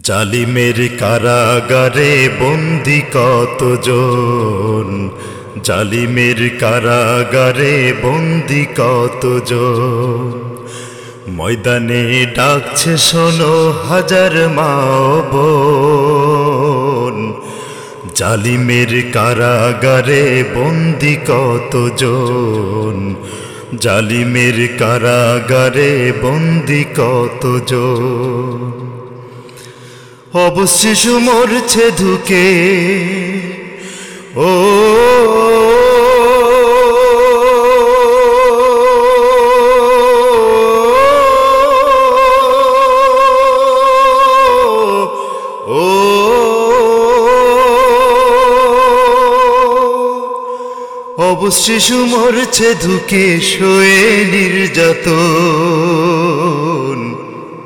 জালিমের কারাগারে বন্দি কতজন? জালিমের কারাগারে বন্দি কতজন? ময়দানে ডাকছে, শোনো হাজার মা বোন। জালিমের কারাগারে বন্দি কতজন? জালিমের কারাগারে বন্দি কতজন? অবশিশু মরছে ধুকে। ও অবশিশু মরছে ধুকে শোয়ে নির্যাতন।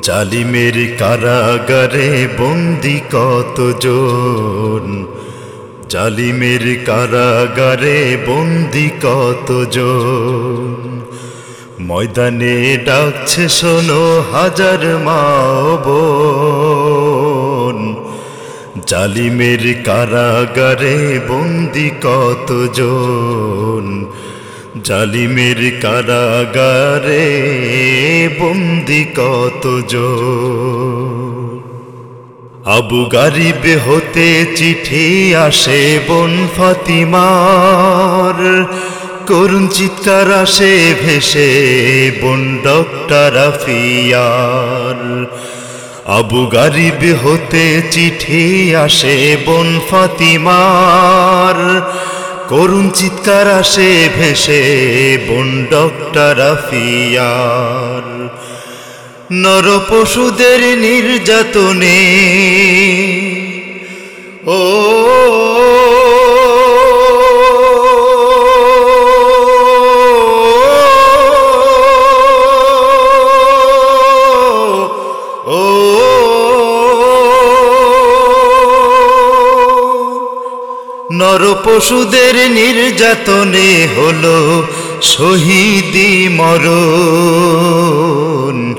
জালিমের কারাগারে বন্দি কতজন? জালিমের কারাগারে বন্দি কতজন? ময়দানে ডাকছে, শোনো হাজার মা বোন জালিমের কারাগারে বন্দি কতজন? জালিমের কারাগারে বন্দি কতজন আবু গারিব হতে চিঠি আসে বন ফাতিমার। করুণ চিৎকার আসে, ভেসে বন ডক্টর আফিয়ার। আবু গারিব হতে চিঠি আসে বন ফাতিমার। করুণ চিৎকার আসে ভেসে বোন ডক্টর আফিয়ার। নর পশুদের নির্যাতনে ও পশুদের নির্যাতনে হলো শহীদি মরণ।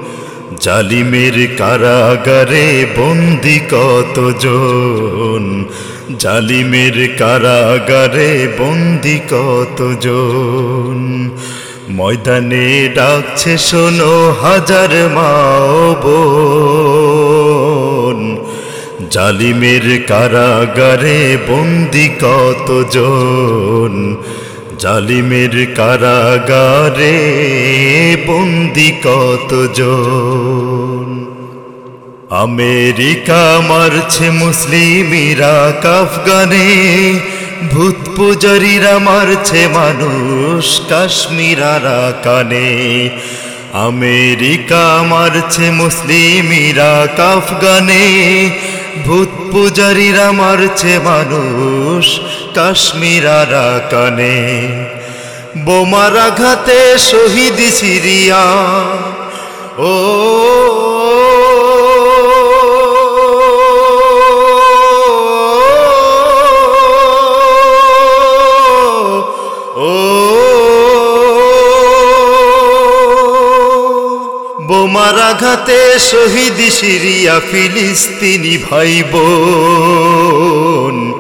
জালিমের কারাগারে বন্দি কতজন? জালিমের কারাগারে বন্দি কতজন? ময়দানে ডাকছে, শোনো হাজার মা বোন। জালিমের কারাগারে বন্দি কতজন? জালিমের কারাগারে বন্দি কতজন? আমেরিকা মারছে মুসলিমিরা কাফগানে, ভূত পূজারীরা মারছে মানুষ কাশ্মীরারা কানে। আমেরিকা মারছে মুসলিমিরা কাফগানে ভূত পূজারীরা মারছে মানুষ কাশ্মীরারা কানে। বোমার আঘাতে শহীদ সিরিয়া। ও বোমার আঘাতে শহীদ সিরিয়া ফিলিস্তিনি ভাই বোন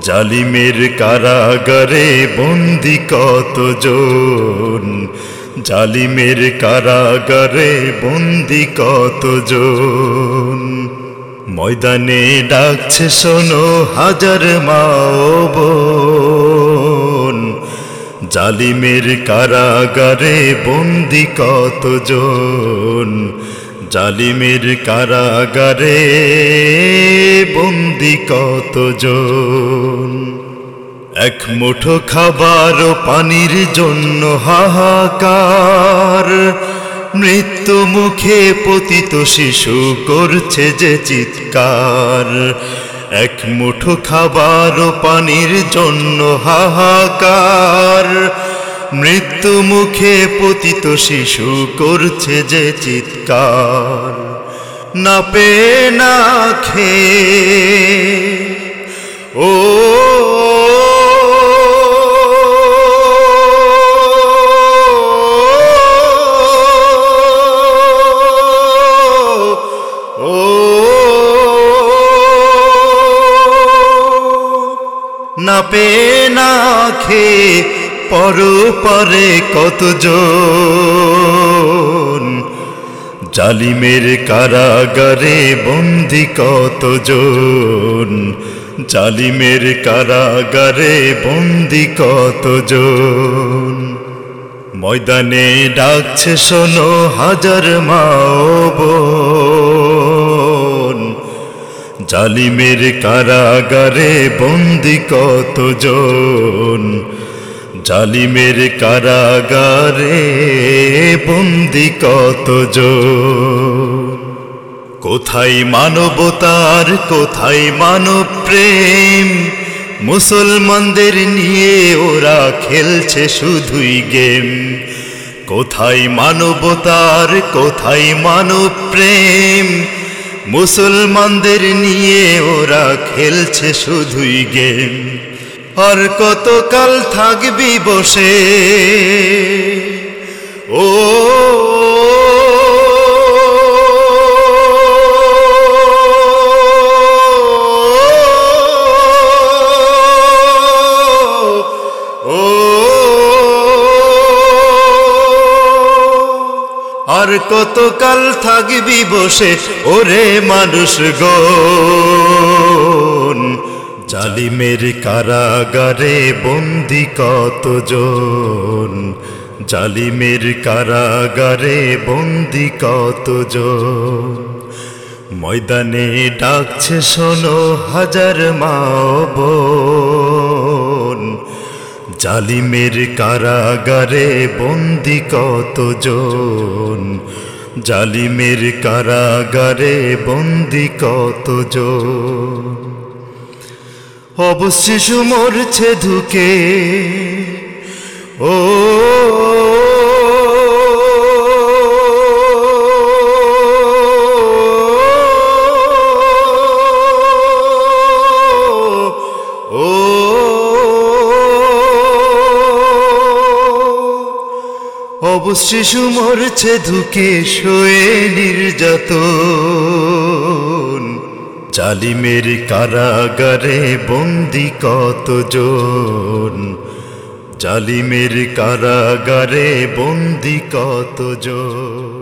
জালিমের কারাগারে বন্দি কতজন? জালিমের কারাগারে বন্দি কতজন? ময়দানে ডাকছে, শোনো হাজার মা বোন। জালিমের কারাগারে বন্দি কতজন? জালিমের কারাগারে বন্দি কতজন? এক মুঠো খাবার ও পানির জন্য হাহাকার। মৃত্যু মুখে পতিত শিশু করছে যে চিৎকার। এক মুঠো খাবার ও পানির জন্য হাহাকার। মৃত্যু মুখে পতিত শিশু করছে যে চিৎকার। না পে না খে ও না পেয়ে না খেয়ে পর পরে কতজন? জালিমের কারাগারে বন্দি কতজন? জালিমের কারাগারে বন্দি কতজন? ময়দানে ডাকছে, শোনো হাজার মাও বোন। জালিমের কারাগারে বন্দি কতজন? জালিমের কারাগারে বন্দি কতজন? কোথায় মানবতার, কোথায় মানব প্রেম মুসলমানদের নিয়ে ওরা খেলছে শুধুই গেম। কোথায় মানবতার, কোথায় মানব প্রেম মুসলমানদের নিয়ে ওরা খেলছে শুধুই গেম। আর কতকাল থাকবি বসে? ও কতকাল থাকবি বসে? ওরে মানুষ গন জালিমের কারাগারে বন্দি কতজন? জালিমের কারাগারে বন্দি কতজন? ময়দানে ডাকছে, শোনো হাজার মাও বোন। জালিমের কারাগারে বন্দি কতজন? জালিমের কারাগারে বন্দি কতজন? অবশিশু মরছে ধুকে। ও অবশিশু মরছে ধুকে শোয়ে নির্যাত জালিমের কারাগারে বন্দি কতজন? জালিমের কারাগারে বন্দি কতজন?